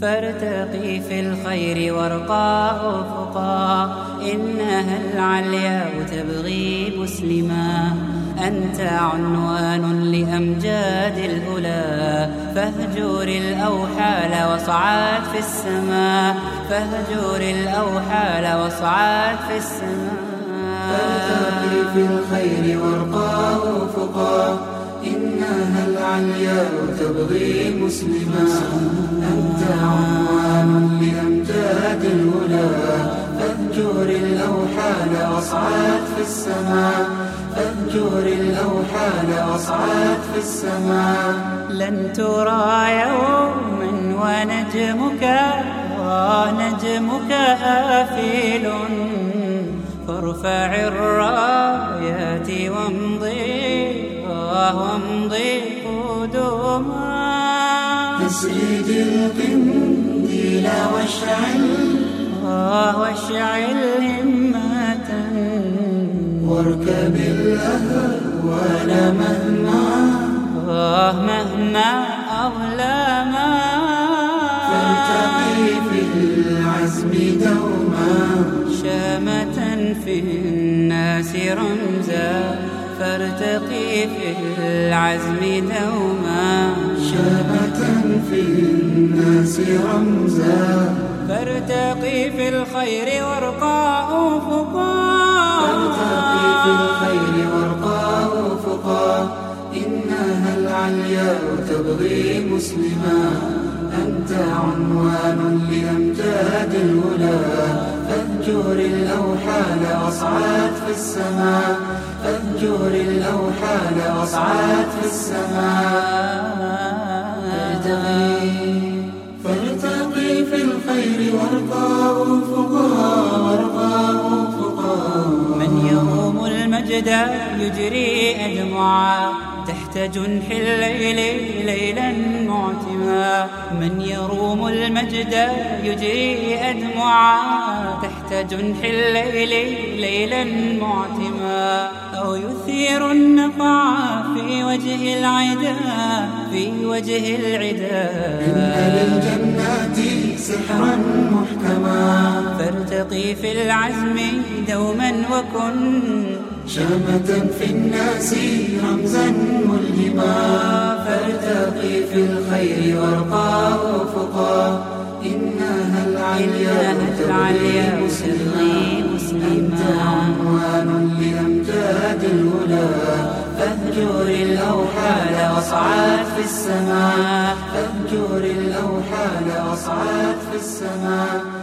فارتقي في الخير وارقى أفقا إنها العلياء تبغي مسلما. أنت عنوان لأمجاد الأولى. فاهجر الأوحال واصعد في السماء فاهجر الأوحال واصعد في السماء فارتقي في الخير وارقى أفقا إنها العلياء تبغي مسلما. أنت واصعد في السماء. فاهجر الأوحال واصعد في السماء. لن ترى يوما ونجمك ونجمك آفل. فارفع الرايات وامضي وامضي قدما. تسرد القنديل واشعل واشعل همة واركب الأهوال مهما. مهما أظلما. فارتقي في العزم دوما. شامة في الناس رمزا. فارتقي في العزم دوما. شامة في الناس رمزا. فارتقي في الخير وارقى أفقا تبغي مسلما أنت عنوان لأمجاد الهدى. فاهجر الأوحال وأصعد في السماء. فاهجر الأوحال وأصعد في السماء. فارتقي في الخير وارقى أفقا المجد يجري أدمعا تحت جنح الليل ليلا معتما. من يروم المجد يجري أدمعا تحت جنح الليل ليلا معتما. أو يثير النقع في وجه العدا في وجه العدا. إن للجنات سحرا محكما. فارتقي في العزم دوما وكن. شامة في الناس رمزا ملهما فارتقي في الخير وارقى أفقا إنها تبغي مسلما. مسلما. أنت عنوان لأمجاد الهدى. فاهجر الأوحال واصعد في السماء. فاهجر الأوحال واصعد في السماء.